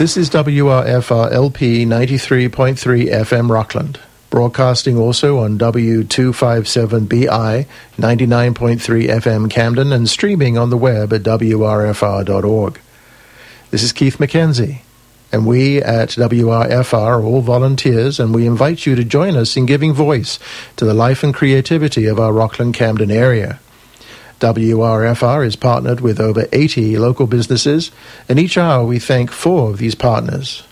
This is WRFR LP 93.3 FM Rockland, broadcasting also on W257BI 99.3 FM Camden and streaming on the web at WRFR.org. This is Keith McKenzie, and we at WRFR are all volunteers, and we invite you to join us in giving voice to the life and creativity of our Rockland Camden area. WRFR is partnered with over 80 local businesses, and each hour we thank four of these partners.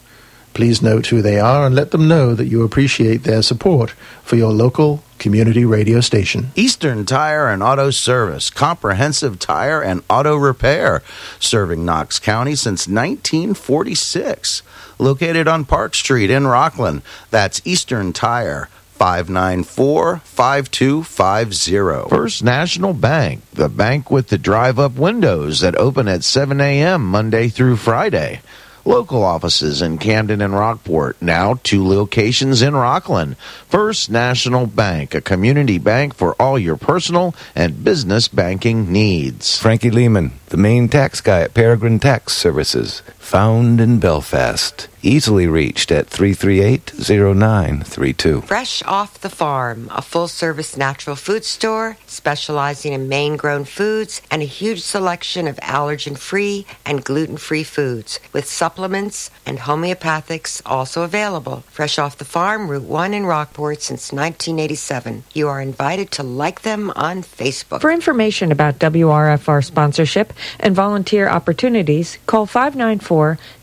Please note who they are and let them know that you appreciate their support for your local community radio station. Eastern Tire and Auto Service, comprehensive tire and auto repair, serving Knox County since 1946. Located on Park Street in Rockland. That's Eastern Tire. 594 5250. First National Bank, the bank with the drive up windows that open at 7 a.m. Monday through Friday. Local offices in Camden and Rockport, now two locations in Rockland. First National Bank, a community bank for all your personal and business banking needs. Frankie Lehman, the main tax guy at Peregrine Tax Services, found in Belfast. Easily reached at 338-0932. Fresh Off the Farm, a full-service natural food store specializing in Maine-grown foods and a huge selection of allergen-free and gluten-free foods with supplements and homeopathics also available. Fresh Off the Farm, Route 1 in Rockport since 1987. You are invited to like them on Facebook. For information about WRFR sponsorship and volunteer opportunities, call 594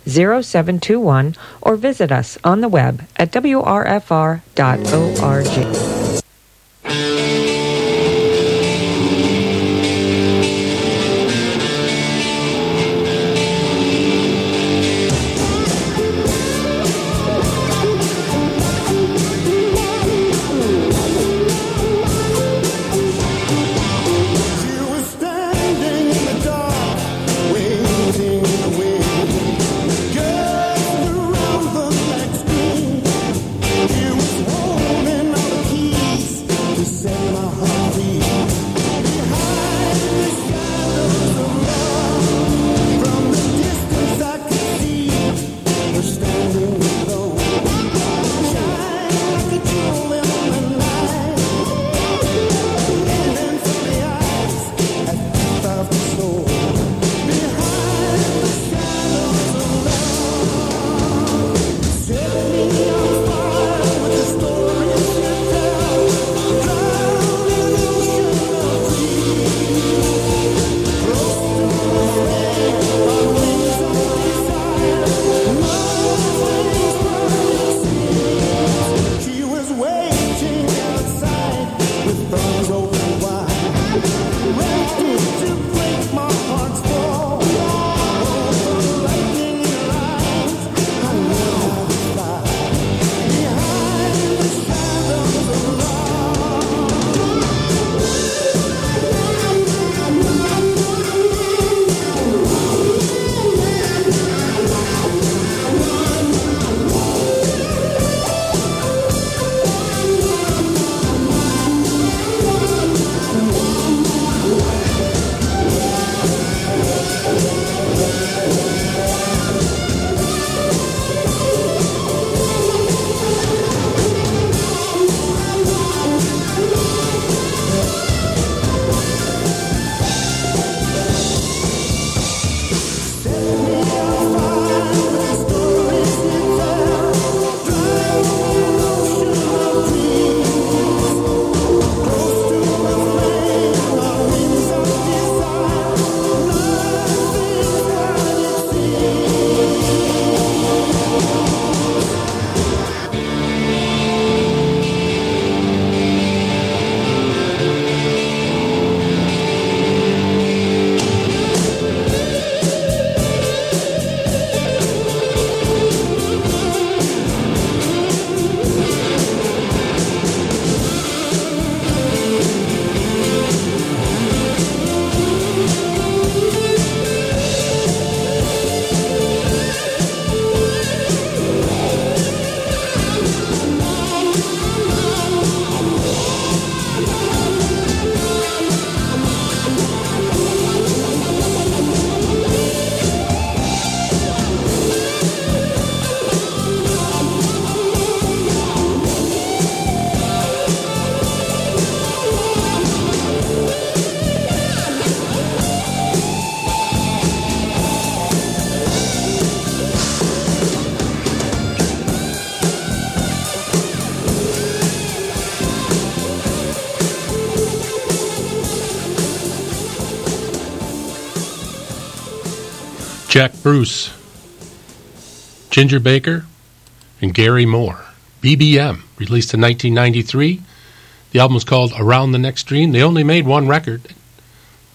0721 or visit us on the web at wrfr.org. Jack Bruce, Ginger Baker, and Gary Moore. BBM, released in 1993. The album was called Around the Next Dream. They only made one record,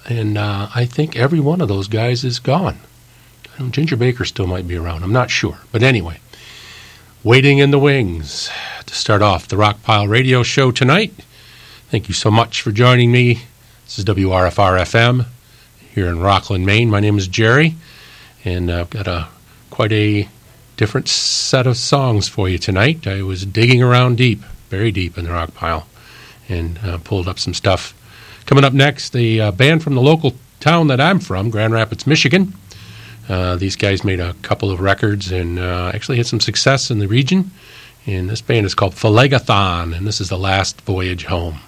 and uh, I think every one of those guys is gone. Ginger Baker still might be around. I'm not sure. But anyway, Waiting in the Wings to start off the Rockpile Radio Show tonight. Thank you so much for joining me. This is WRFR FM here in Rockland, Maine. My name is Jerry, and I've got a quite a different set of songs for you tonight. I was digging around deep, very deep in the rock pile, and uh, pulled up some stuff. Coming up next, the uh, band from the local town that I'm from, Grand Rapids, Michigan. Uh, these guys made a couple of records and actually had some success in the region. And this band is called Phlegethon, and this is The Last Voyage Home.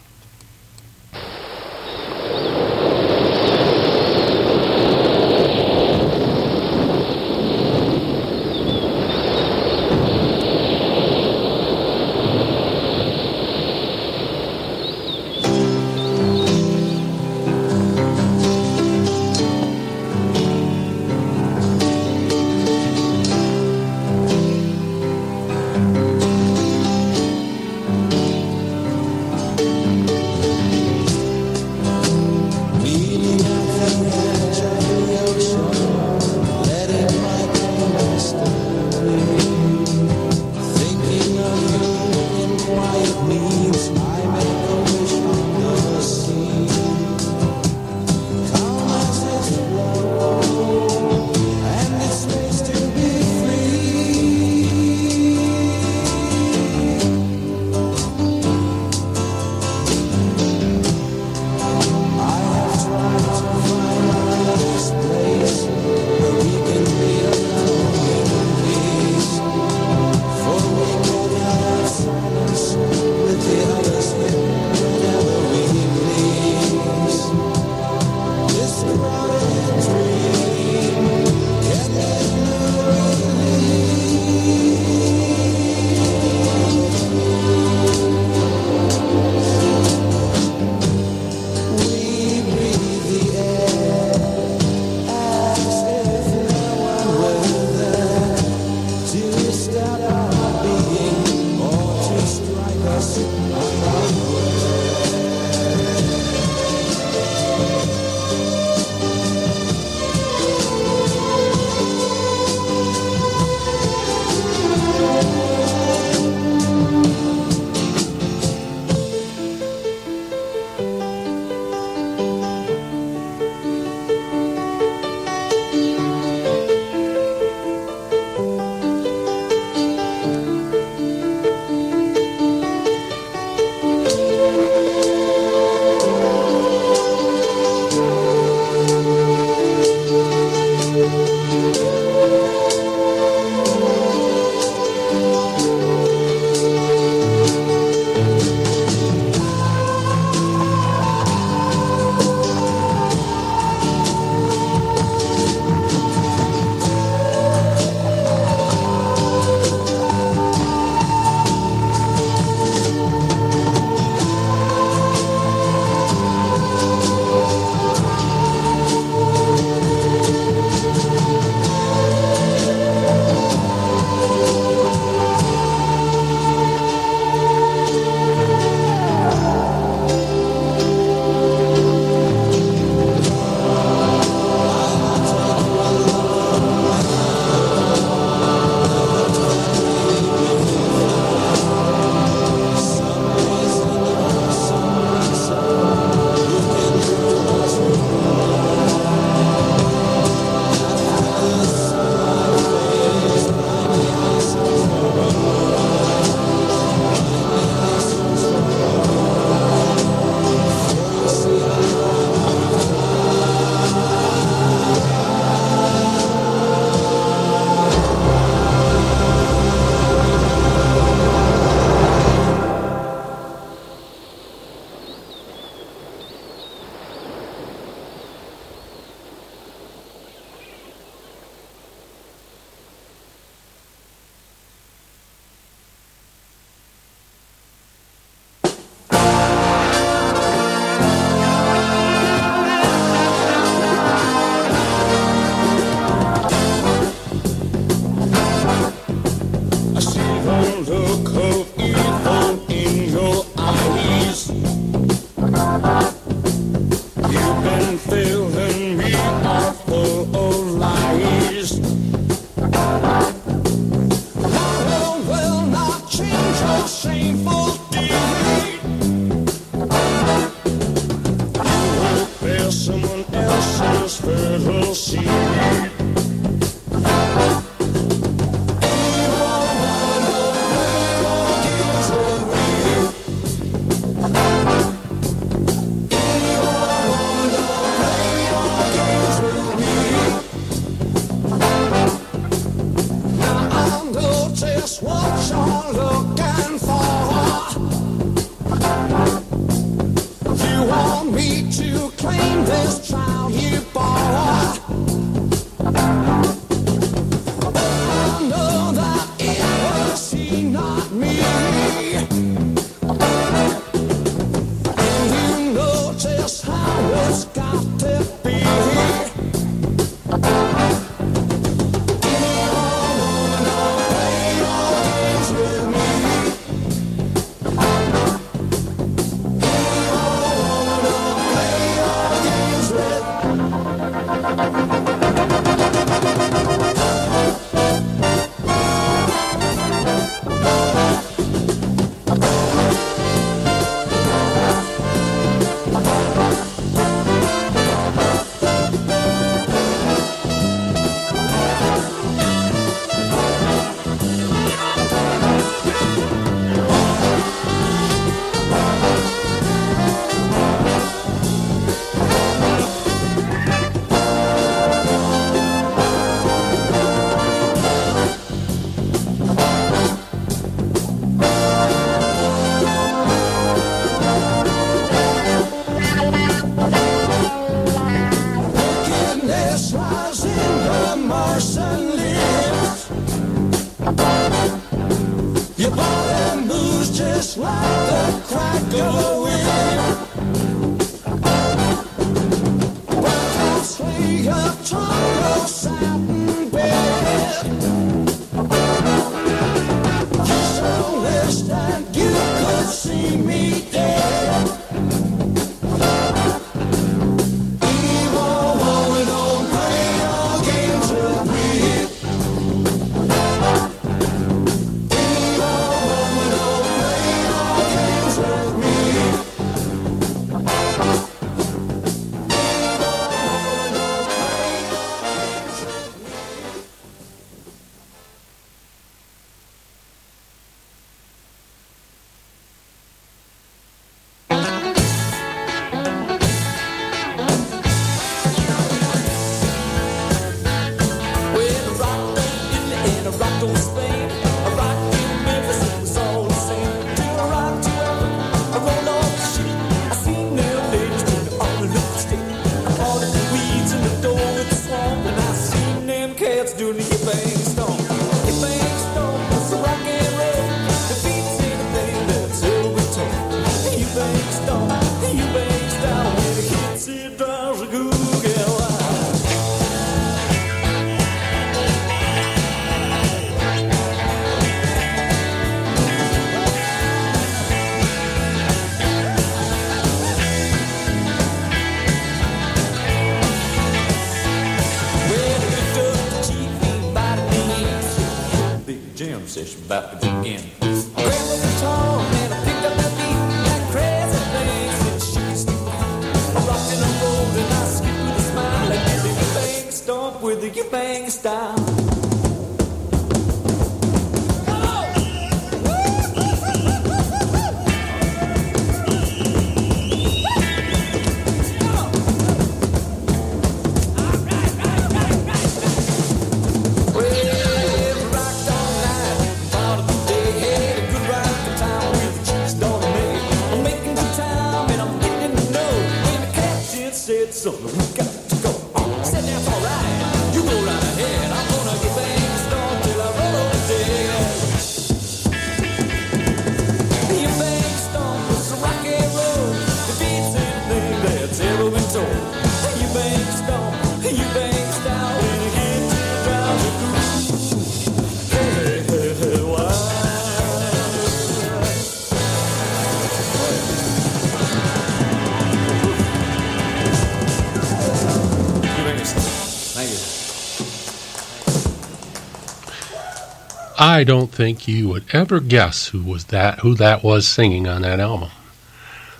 I don't think you would ever guess who was that who that was singing on that album.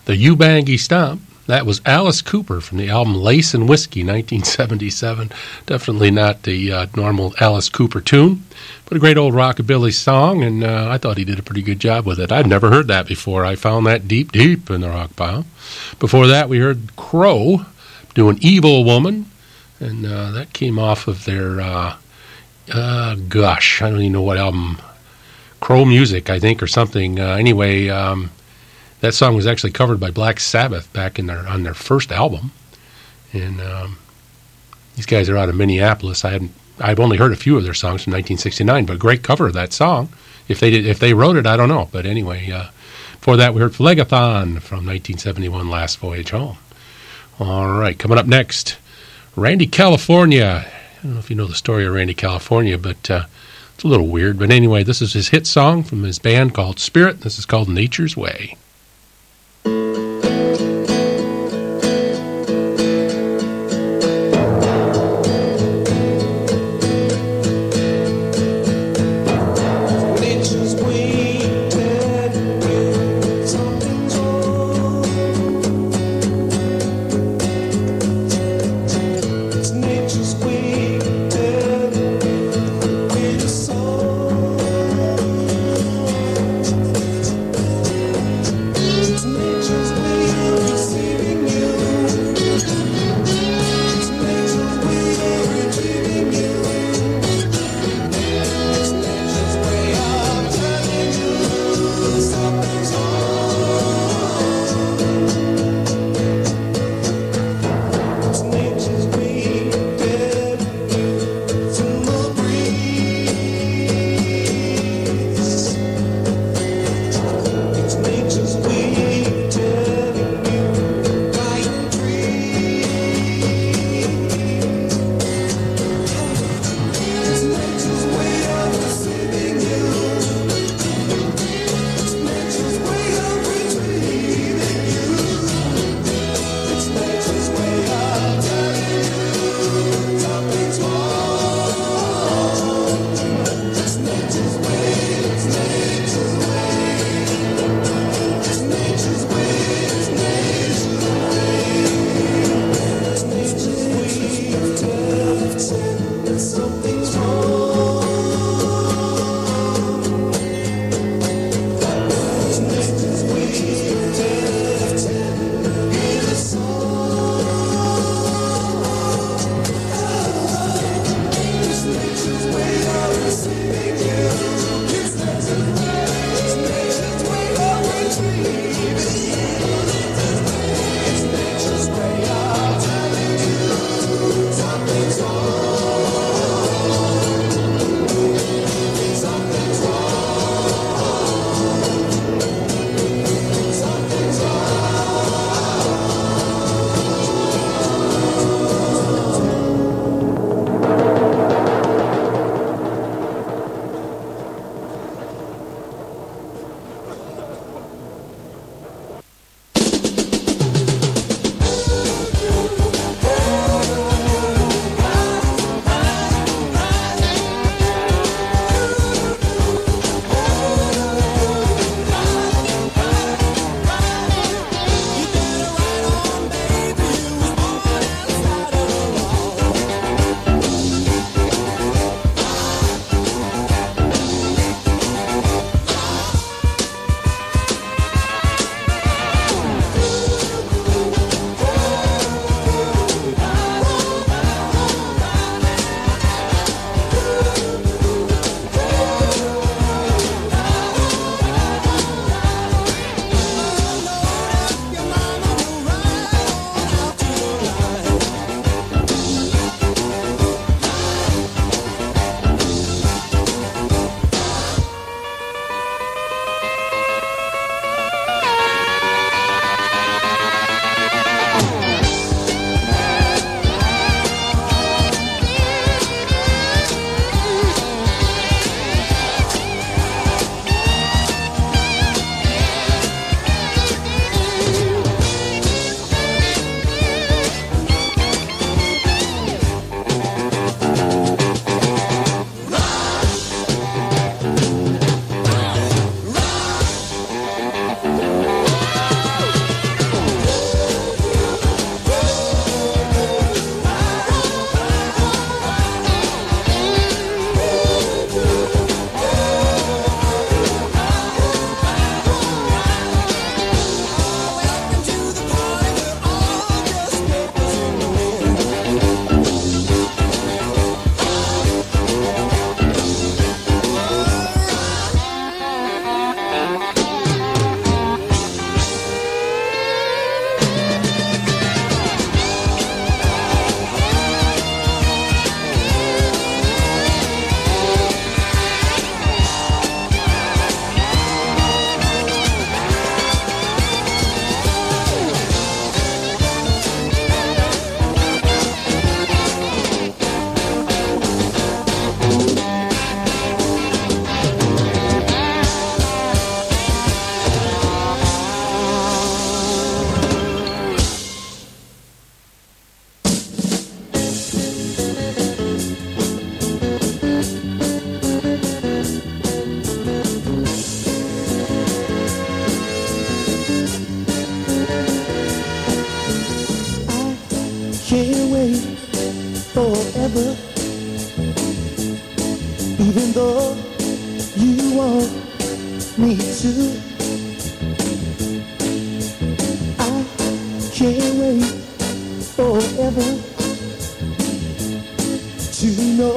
The Ubangi Stomp, that was Alice Cooper from the album Lace and Whiskey, 1977. Definitely not the uh, normal Alice Cooper tune, but a great old rockabilly song, and uh, I thought he did a pretty good job with it. I'd never heard that before. I found that deep, deep in the rock pile. Before that, we heard Crow do an Evil Woman, and uh, that came off of their uh, gosh, I don't even know what album, Crow Music, I think, or something. Uh, anyway, um, that song was actually covered by Black Sabbath back in their on their first album, and um, these guys are out of Minneapolis. I haven't, I've only heard a few of their songs from 1969, but great cover of that song. If they did, if they wrote it, I don't know. But anyway, uh, for that, we heard Phlegethon from 1971, Last Voyage Home. All right, coming up next, Randy California I don't know if you know the story of Randy California, but uh, it's a little weird. But anyway, this is his hit song from his band called Spirit. This is called Nature's Way. Want me to. I can't wait forever to know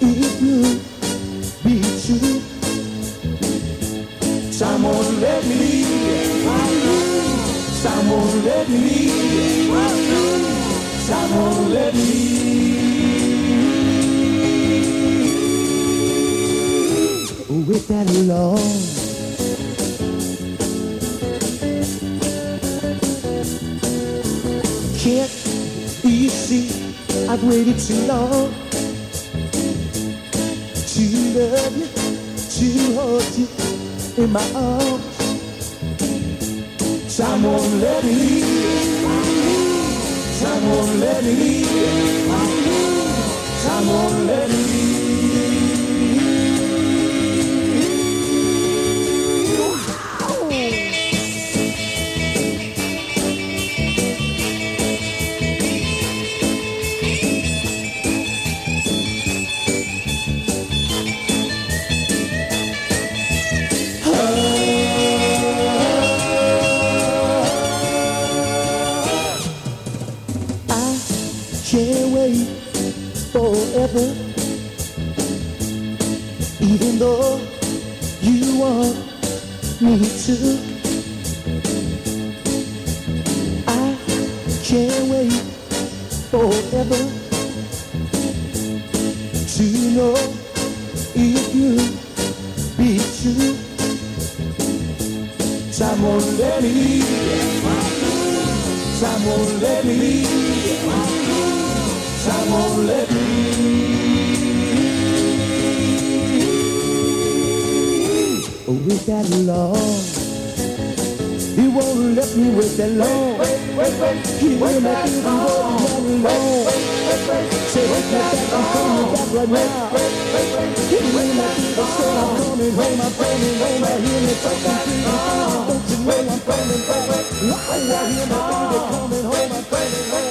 if you be true. Time won't let me. Time won't let me. Time won't let me With that love. Can't see I've waited too long to love you, to hold you in my arms. Time won't let me. Time won't let me. Time won't let me Time won't let me. Time won't let me leave. With that long, he won't let me wait that long. He will make me wait that long. Say it back, I'm coming back right now. He will make me say I'm coming home, I'm coming home. I hear me talking to you. Don't you know I'm coming back? I hear my baby coming home, I'm coming home.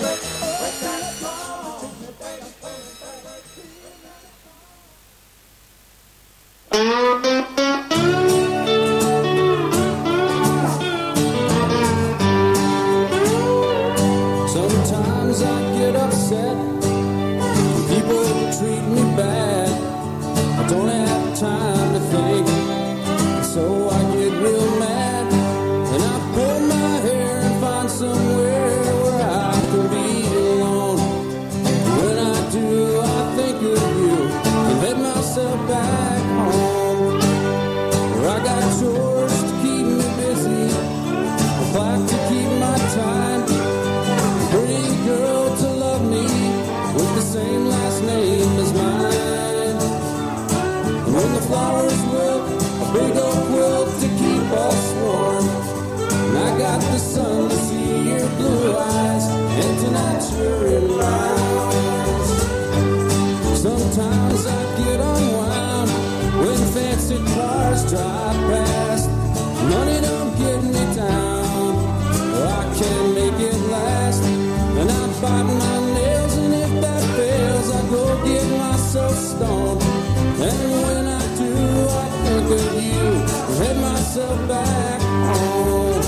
Head myself back home,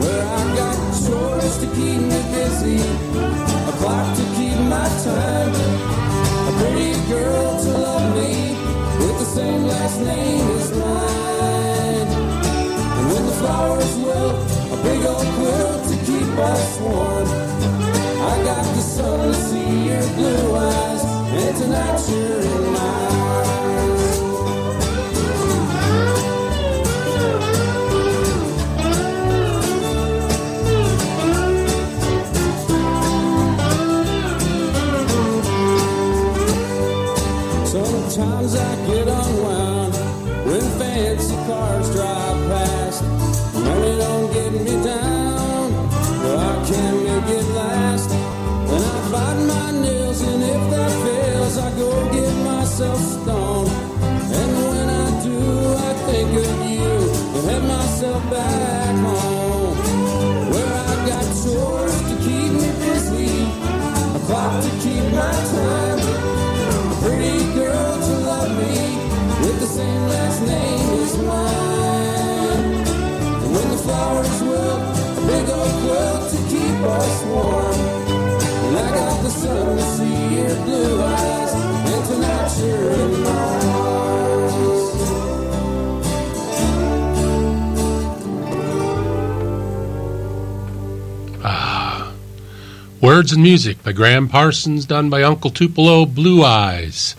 where I got chores to keep me busy, a clock to keep my time. A pretty girl to love me with the same last name as mine. And when the flowers wilt, a big old quilt to keep us warm. I got the sun to see your blue eyes, and tonight you're in mine. Blue eyes, and tonight you're Words and Music by Gram Parsons, done by Uncle Tupelo Blue Eyes,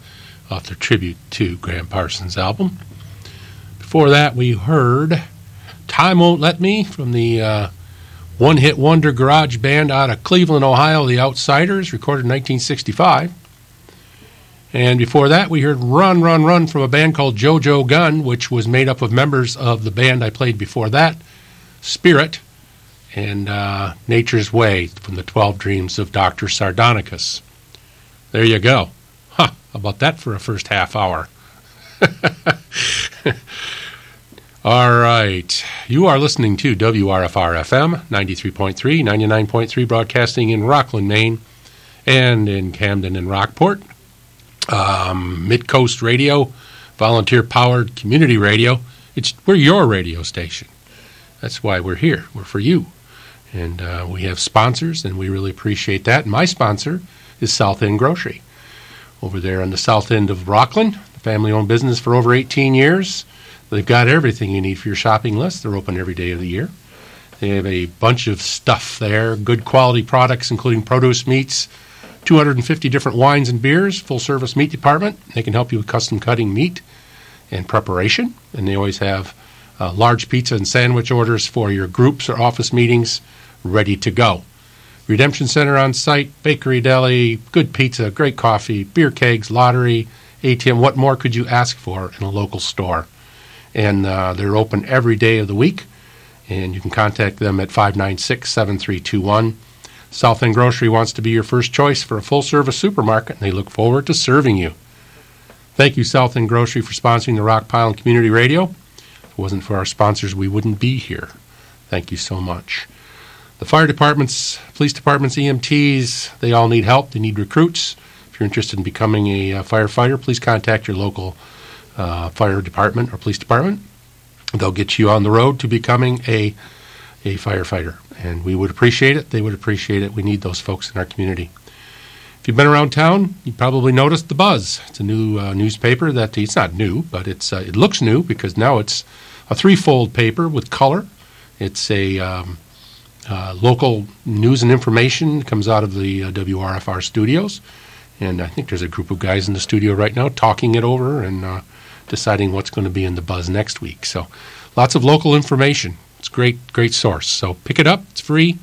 off their tribute to Gram Parsons album. Before that, we heard Time Won't Let Me from the uh, one hit wonder garage band out of Cleveland, Ohio, The Outsiders, recorded in 1965. And before that, we heard Run, Run, Run from a band called Jo Jo Gunne, which was made up of members of the band I played before that, Spirit and uh, Nature's Way from the 12 Dreams of Dr. Sardonicus. There you go. Huh, how about that for a first half hour? All right. You are listening to WRFR FM 93.3, 99.3, broadcasting in Rockland, Maine, and in Camden and Rockport. Um, Mid Coast Radio, volunteer powered community radio. It's, we're your radio station. That's why we're here. We're for you. And uh, we have sponsors, and we really appreciate that. My sponsor is South End Grocery. Over there on the south end of Rockland, family owned business for over 18 years. They've got everything you need for your shopping list. They're open every day of the year. They have a bunch of stuff there, good quality products, including produce meats, 250 different wines and beers, full service meat department. They can help you with custom cutting meat and preparation. And they always have uh, large pizza and sandwich orders for your groups or office meetings ready to go. Redemption Center on site, bakery, deli, good pizza, great coffee, beer kegs, lottery, ATM. What more could you ask for in a local store? And uh, they're open every day of the week. And you can contact them at 596 7321. South End Grocery wants to be your first choice for a full service supermarket, and they look forward to serving you. Thank you, South End Grocery, for sponsoring the Rock Pile and Community Radio. If it wasn't for our sponsors, we wouldn't be here. Thank you so much. The fire departments, police departments, EMTs, they all need help. They need recruits. If you're interested in becoming a uh, firefighter, please contact your local uh, fire department or police department. They'll get you on the road to becoming a, a firefighter. And we would appreciate it. They would appreciate it. We need those folks in our community. If you've been around town, you probably noticed The Buzz. It's a new uh, newspaper that it's not new, but it's it looks new because now it's a threefold paper with color. It's a um, uh, local news and information comes out of the uh, WRFR studios. And I think there's a group of guys in the studio right now talking it over and uh, deciding what's going to be in the buzz next week. So lots of local information. It's great, great source. So pick it up. It's free.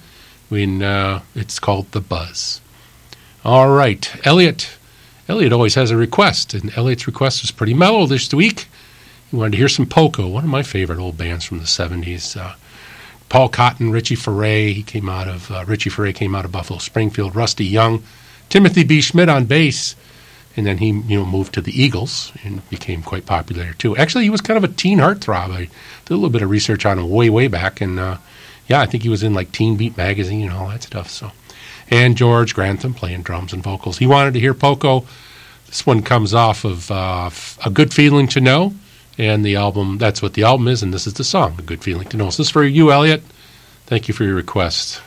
When, uh, it's called The Buzz. All right. Elliot. Elliot always has a request, and Elliot's request was pretty mellow this week. He wanted to hear some Poco, one of my favorite old bands from the 70s. Paul Cotton, Richie Furay, he came out of, uh, Richie Furay came out of Buffalo Springfield, Rusty Young, Timothy B. Schmit on bass, and then he you know moved to the Eagles and became quite popular there too. Actually, he was kind of a teen heartthrob. I did a little bit of research on him way, way back, and uh, yeah, I think he was in like Teen Beat magazine and all that stuff. So, and George Grantham playing drums and vocals. He wanted to hear Poco. This one comes off of uh, A Good Feeling to Know, and the album, that's what the album is, and this is the song, A Good Feeling to Know. So this is for you, Elliot. Thank you for your request.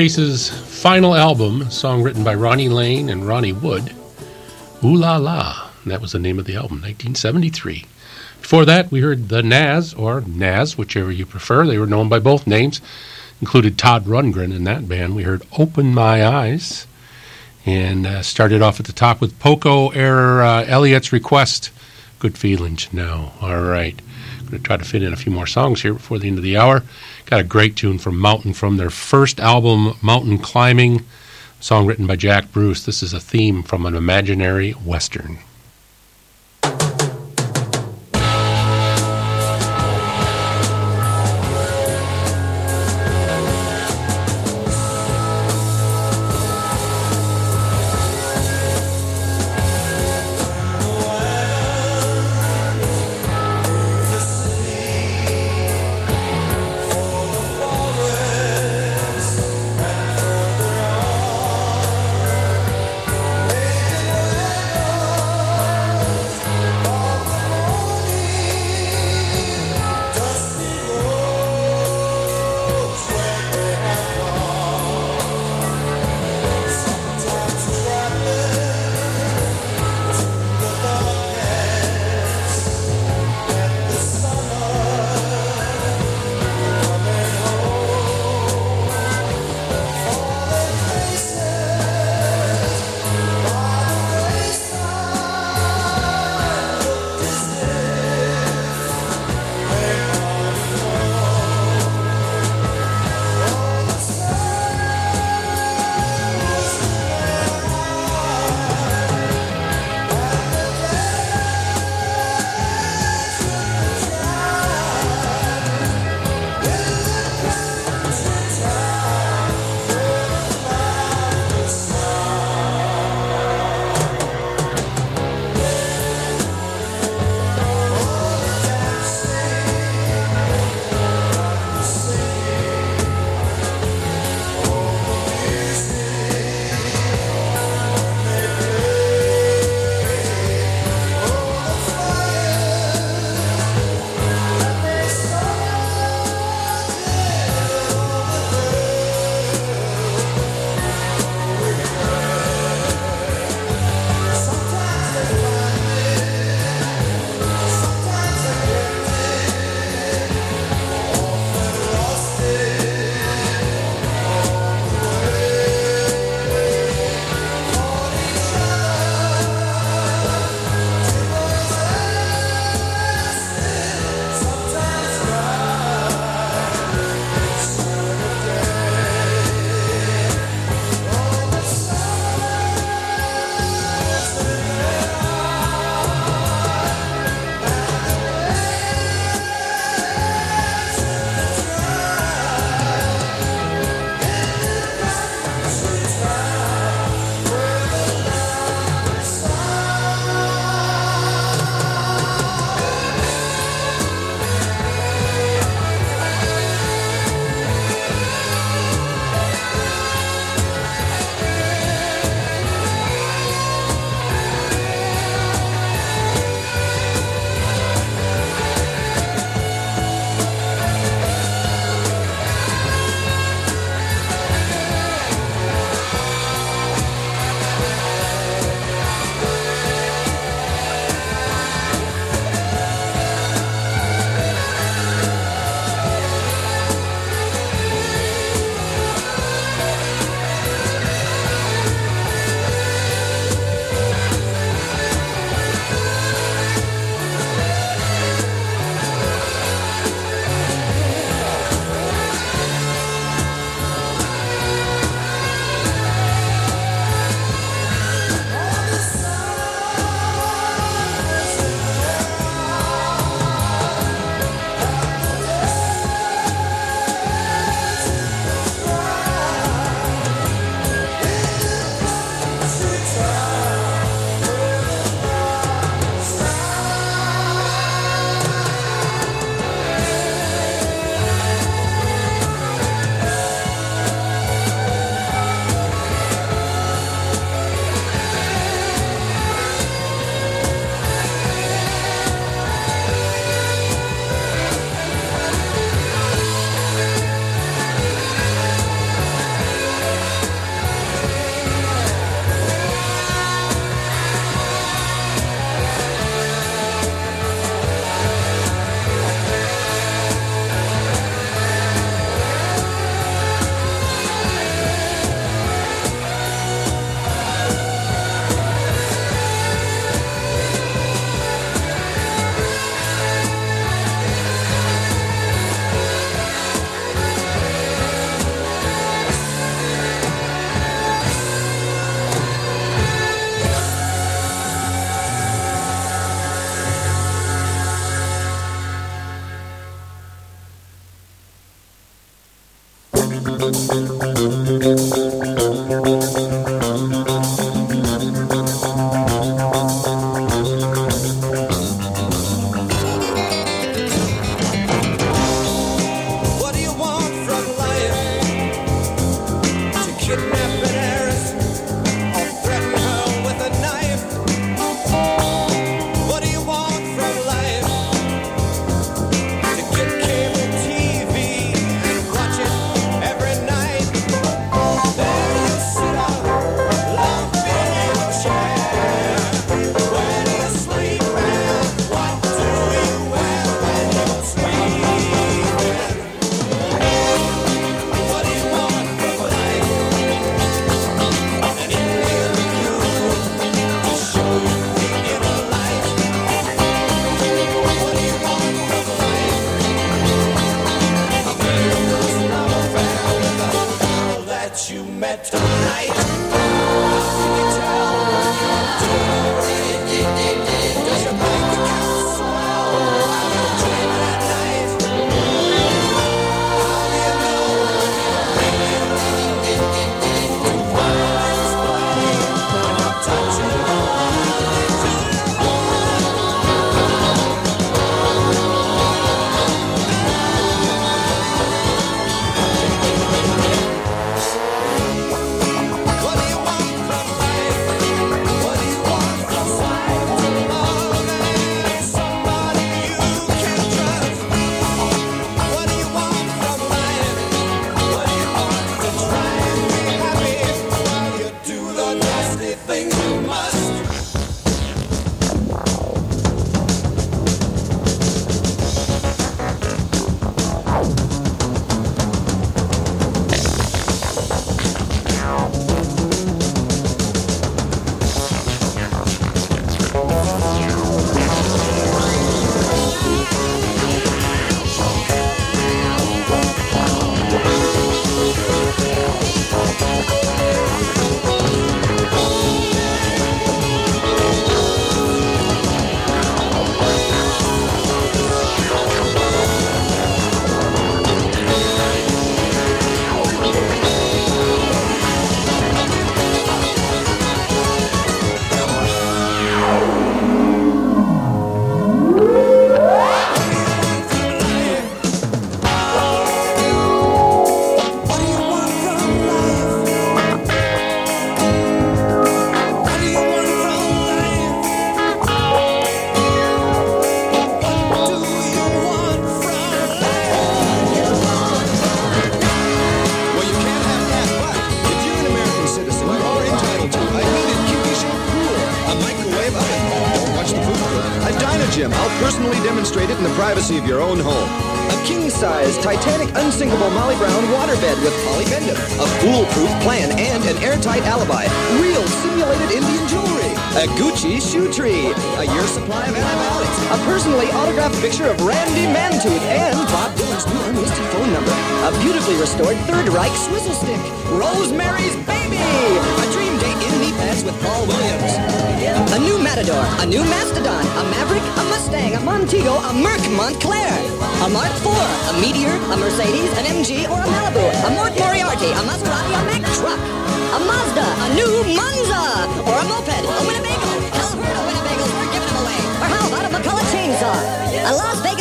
Faces' final album, song written by Ronnie Lane and Ronnie Wood, Ooh La La. That was the name of the album, 1973. Before that, we heard The Nazz, or Nazz, whichever you prefer. They were known by both names. Included Todd Rundgren in that band. We heard Open My Eyes. And uh, started off at the top with Poco Air uh, Elliot's Request. Good feelings. No. All right. Going to try to fit in a few more songs here before the end of the hour. Got a great tune from Mountain from their first album, Mountain Climbing, song written by Jack Bruce. This is a theme from an imaginary Western.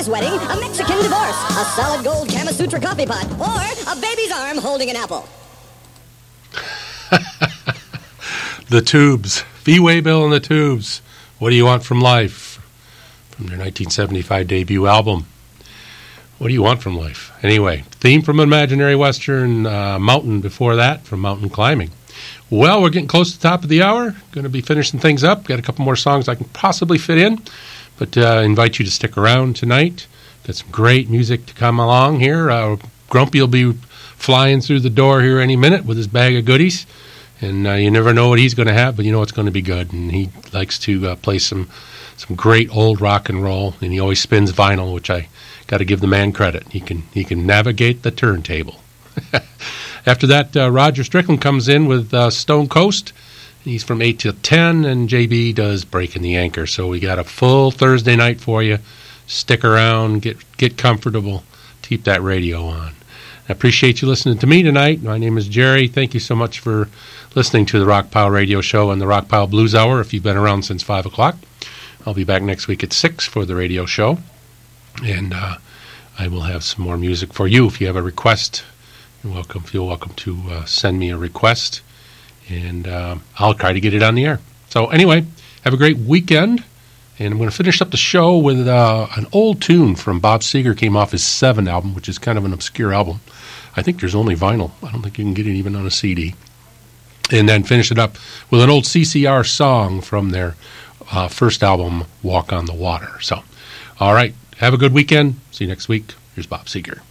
wedding, a Mexican divorce, a solid gold Kama Sutra coffee pot, or a baby's arm holding an apple. the Tubes. Fee Waybill and the Tubes. What do you want from life? From their 1975 debut album. What do you want from life? Anyway, theme from Imaginary Western uh, Mountain before that, from Mountain Climbing. Well, we're getting close to the top of the hour. Going to be finishing things up. Got a couple more songs I can possibly fit in. But uh, invite you to stick around tonight. Got some great music to come along here. Uh, Grumpy will be flying through the door here any minute with his bag of goodies. And uh, you never know what he's going to have, but you know it's going to be good. And he likes to uh, play some, some great old rock and roll. And he always spins vinyl, which I got to give the man credit. He can, he can navigate the turntable. After that, Roger Strickland comes in with Stone Coast. He's from 8 to 10, and JB does Breaking the Anchor. So we got a full Thursday night for you. Stick around, get, get comfortable, keep that radio on. I appreciate you listening to me tonight. My name is Jerry. Thank you so much for listening to the Rockpile Radio Show and the Rockpile Blues Hour if you've been around since 5 o'clock. I'll be back next week at 6 for the radio show. and uh, I will have some more music for you. If you have a request, you're welcome, feel welcome to uh, send me a request. And uh, I'll try to get it on the air. So, anyway, have a great weekend. And I'm going to finish up the show with uh, an old tune from Bob Seger, came off his Seven album, which is kind of an obscure album. I think there's only vinyl. I don't think you can get it even on a CD. And then finish it up with an old CCR song from their uh, first album, Walk on the Water. So, all right, have a good weekend. See you next week. Here's Bob Seger.